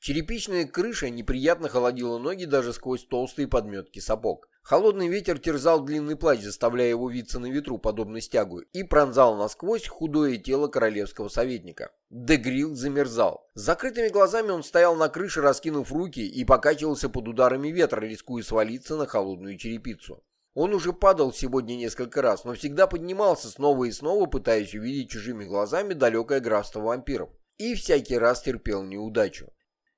Черепичная крыша неприятно холодила ноги даже сквозь толстые подметки сапог. Холодный ветер терзал длинный плащ, заставляя его виться на ветру, подобно стягу, и пронзал насквозь худое тело королевского советника. Дегрил замерзал. С закрытыми глазами он стоял на крыше, раскинув руки, и покачивался под ударами ветра, рискуя свалиться на холодную черепицу. Он уже падал сегодня несколько раз, но всегда поднимался снова и снова, пытаясь увидеть чужими глазами далекое графство вампиров. И всякий раз терпел неудачу.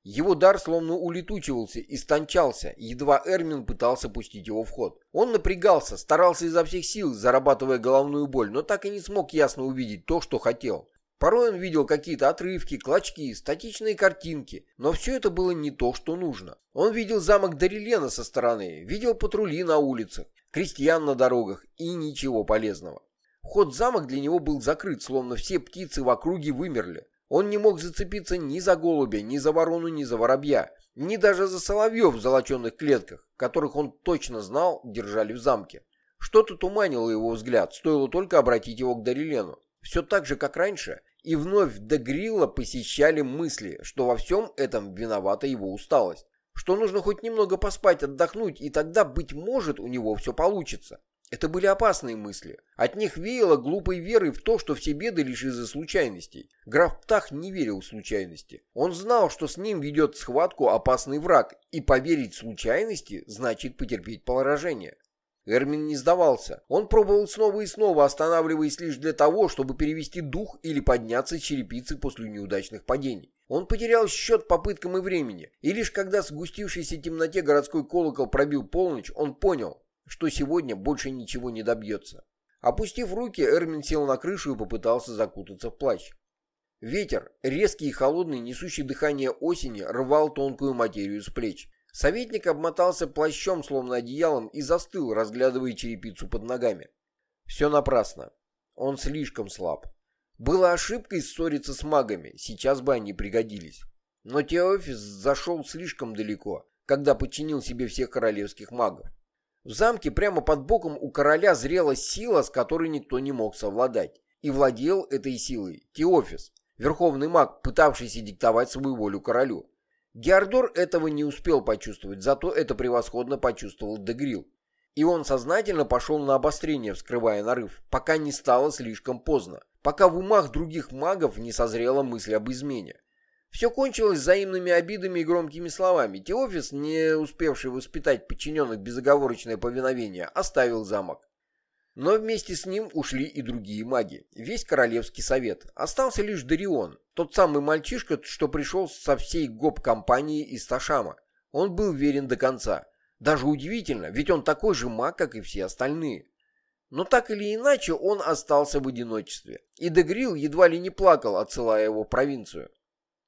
Его дар словно улетучивался, истончался, едва Эрмин пытался пустить его в ход. Он напрягался, старался изо всех сил, зарабатывая головную боль, но так и не смог ясно увидеть то, что хотел. Порой он видел какие-то отрывки, клочки, статичные картинки, но все это было не то, что нужно. Он видел замок Дарилена со стороны, видел патрули на улицах, крестьян на дорогах и ничего полезного. Вход в замок для него был закрыт, словно все птицы в округе вымерли. Он не мог зацепиться ни за голубя, ни за ворону, ни за воробья, ни даже за соловьев в золоченных клетках, которых он точно знал держали в замке. Что-то туманило его взгляд, стоило только обратить его к Дарилену. Все так же, как раньше, и вновь до Грилла посещали мысли, что во всем этом виновата его усталость, что нужно хоть немного поспать, отдохнуть, и тогда, быть может, у него все получится. Это были опасные мысли. От них веяло глупой верой в то, что все беды лишь из-за случайностей. Граф Птах не верил в случайности. Он знал, что с ним ведет схватку опасный враг, и поверить в случайности значит потерпеть поражение. Эрмин не сдавался. Он пробовал снова и снова, останавливаясь лишь для того, чтобы перевести дух или подняться с черепицы после неудачных падений. Он потерял счет попыткам и времени, и лишь когда в сгустившейся темноте городской колокол пробил полночь, он понял, что сегодня больше ничего не добьется. Опустив руки, Эрмин сел на крышу и попытался закутаться в плащ. Ветер, резкий и холодный, несущий дыхание осени, рвал тонкую материю с плеч. Советник обмотался плащом, словно одеялом, и застыл, разглядывая черепицу под ногами. Все напрасно. Он слишком слаб. Было ошибкой ссориться с магами, сейчас бы они пригодились. Но Теофис зашел слишком далеко, когда подчинил себе всех королевских магов. В замке прямо под боком у короля зрела сила, с которой никто не мог совладать. И владел этой силой Теофис, верховный маг, пытавшийся диктовать свою волю королю. Геордор этого не успел почувствовать, зато это превосходно почувствовал Дегрил. И он сознательно пошел на обострение, вскрывая нарыв, пока не стало слишком поздно, пока в умах других магов не созрела мысль об измене. Все кончилось взаимными обидами и громкими словами. Теофис, не успевший воспитать подчиненных безоговорочное повиновение, оставил замок. Но вместе с ним ушли и другие маги. Весь королевский совет. Остался лишь Дарион, тот самый мальчишка, что пришел со всей гоп-компанией из Ташама. Он был верен до конца. Даже удивительно, ведь он такой же маг, как и все остальные. Но так или иначе он остался в одиночестве. И Дегрил едва ли не плакал, отсылая его в провинцию.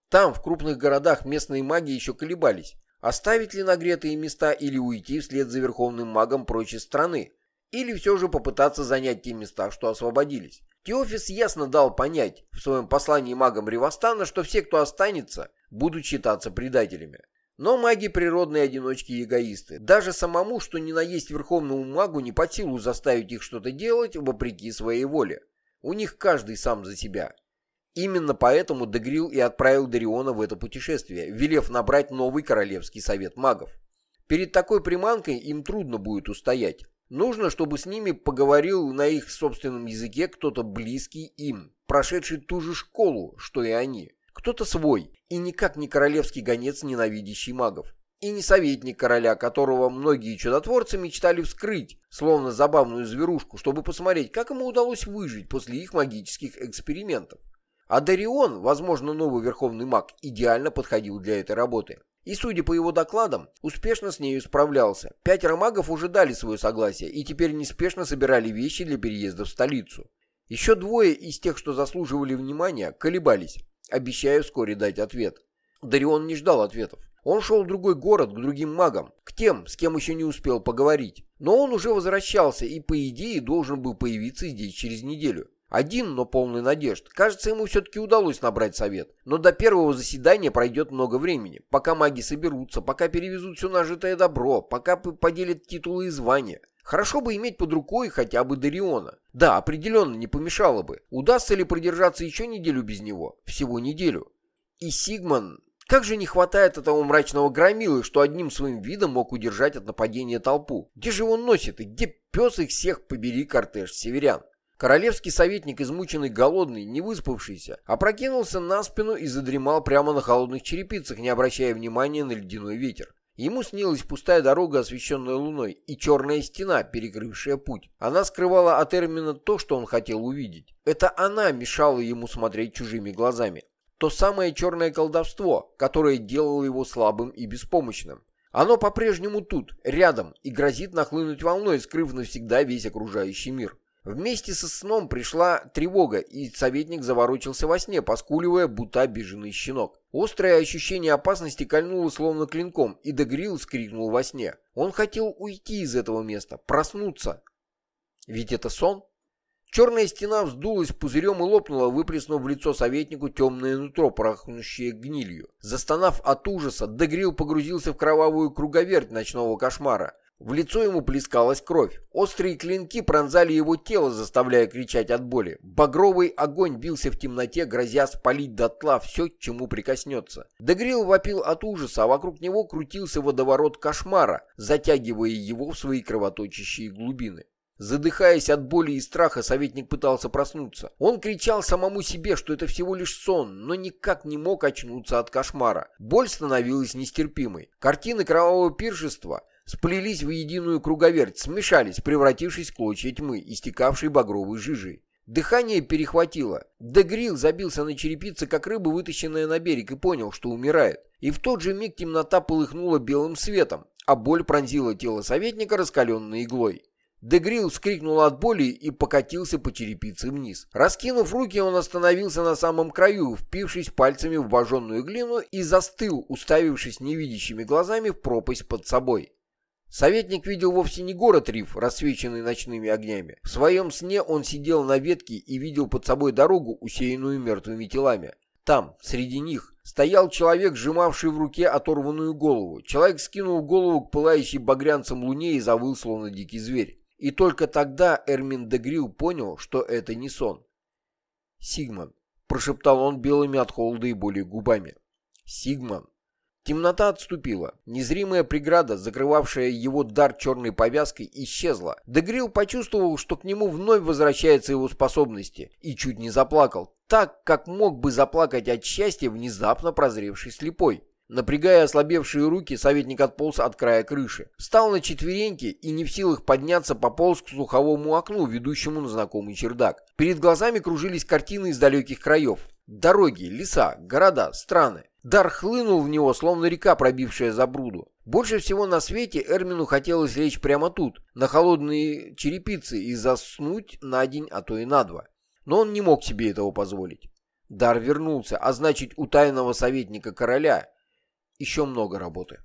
Там, в крупных городах, местные маги еще колебались, оставить ли нагретые места или уйти вслед за верховным магом прочь из страны, или все же попытаться занять те места, что освободились. Теофис ясно дал понять в своем послании магам Ревостана, что все, кто останется, будут считаться предателями. Но маги природные одиночки и эгоисты. Даже самому, что ни на есть верховному магу, не под силу заставить их что-то делать вопреки своей воле. У них каждый сам за себя. Именно поэтому Дегрил и отправил Дариона в это путешествие, велев набрать новый королевский совет магов. Перед такой приманкой им трудно будет устоять. Нужно, чтобы с ними поговорил на их собственном языке кто-то близкий им, прошедший ту же школу, что и они. Кто-то свой, и никак не королевский гонец, ненавидящий магов. И не советник короля, которого многие чудотворцы мечтали вскрыть, словно забавную зверушку, чтобы посмотреть, как ему удалось выжить после их магических экспериментов. А Дарион, возможно, новый верховный маг, идеально подходил для этой работы. И, судя по его докладам, успешно с нею справлялся. Пятеро магов уже дали свое согласие и теперь неспешно собирали вещи для переезда в столицу. Еще двое из тех, что заслуживали внимания, колебались, обещая вскоре дать ответ. Дарион не ждал ответов. Он шел в другой город, к другим магам, к тем, с кем еще не успел поговорить. Но он уже возвращался и, по идее, должен был появиться здесь через неделю. Один, но полный надежд. Кажется, ему все-таки удалось набрать совет. Но до первого заседания пройдет много времени. Пока маги соберутся, пока перевезут все нажитое добро, пока поделят титулы и звания. Хорошо бы иметь под рукой хотя бы Дариона. Да, определенно не помешало бы. Удастся ли продержаться еще неделю без него? Всего неделю. И Сигман Как же не хватает этого мрачного громилы, что одним своим видом мог удержать от нападения толпу? Где же он носит и где пес их всех побери кортеж северян? Королевский советник, измученный, голодный, не выспавшийся, опрокинулся на спину и задремал прямо на холодных черепицах, не обращая внимания на ледяной ветер. Ему снилась пустая дорога, освещенная луной, и черная стена, перекрывшая путь. Она скрывала от Эрмина то, что он хотел увидеть. Это она мешала ему смотреть чужими глазами. То самое черное колдовство, которое делало его слабым и беспомощным. Оно по-прежнему тут, рядом, и грозит нахлынуть волной, скрыв навсегда весь окружающий мир. Вместе со сном пришла тревога, и советник заворочился во сне, поскуливая, будто обиженный щенок. Острое ощущение опасности кольнуло словно клинком, и Дегрил скрикнул во сне. Он хотел уйти из этого места, проснуться. Ведь это сон? Черная стена вздулась пузырем и лопнула, выплеснув в лицо советнику темное нутро, пахнущее гнилью. Застонав от ужаса, Дегрил погрузился в кровавую круговерть ночного кошмара. В лицо ему плескалась кровь. Острые клинки пронзали его тело, заставляя кричать от боли. Багровый огонь бился в темноте, грозя спалить дотла все, к чему прикоснется. Дегрил вопил от ужаса, а вокруг него крутился водоворот кошмара, затягивая его в свои кровоточащие глубины. Задыхаясь от боли и страха, советник пытался проснуться. Он кричал самому себе, что это всего лишь сон, но никак не мог очнуться от кошмара. Боль становилась нестерпимой. Картины кровавого пиршества сплелись в единую круговерть, смешались, превратившись в клочья тьмы, истекавшей багровой жижей. Дыхание перехватило. Дегрил забился на черепице, как рыба, вытащенная на берег, и понял, что умирает. И в тот же миг темнота полыхнула белым светом, а боль пронзила тело советника раскаленной иглой. Дегрил вскрикнул от боли и покатился по черепице вниз. Раскинув руки, он остановился на самом краю, впившись пальцами в божженную глину и застыл, уставившись невидящими глазами в пропасть под собой. Советник видел вовсе не город Риф, рассвеченный ночными огнями. В своем сне он сидел на ветке и видел под собой дорогу, усеянную мертвыми телами. Там, среди них, стоял человек, сжимавший в руке оторванную голову. Человек скинул голову к пылающей багрянцем луне и завыл, словно дикий зверь. И только тогда Эрмин Дегрил понял, что это не сон. «Сигман», — прошептал он белыми от холода и боли губами. «Сигман». Темнота отступила. Незримая преграда, закрывавшая его дар черной повязкой, исчезла. Дегрил почувствовал, что к нему вновь возвращаются его способности, и чуть не заплакал, так, как мог бы заплакать от счастья внезапно прозревший слепой. Напрягая ослабевшие руки, советник отполз от края крыши. Встал на четвереньки и не в силах подняться, пополз к слуховому окну, ведущему на знакомый чердак. Перед глазами кружились картины из далеких краев. Дороги, леса, города, страны. Дар хлынул в него, словно река, пробившая забруду. Больше всего на свете Эрмину хотелось лечь прямо тут, на холодные черепицы, и заснуть на день, а то и на два. Но он не мог себе этого позволить. Дар вернулся, а значит, у тайного советника короля еще много работы.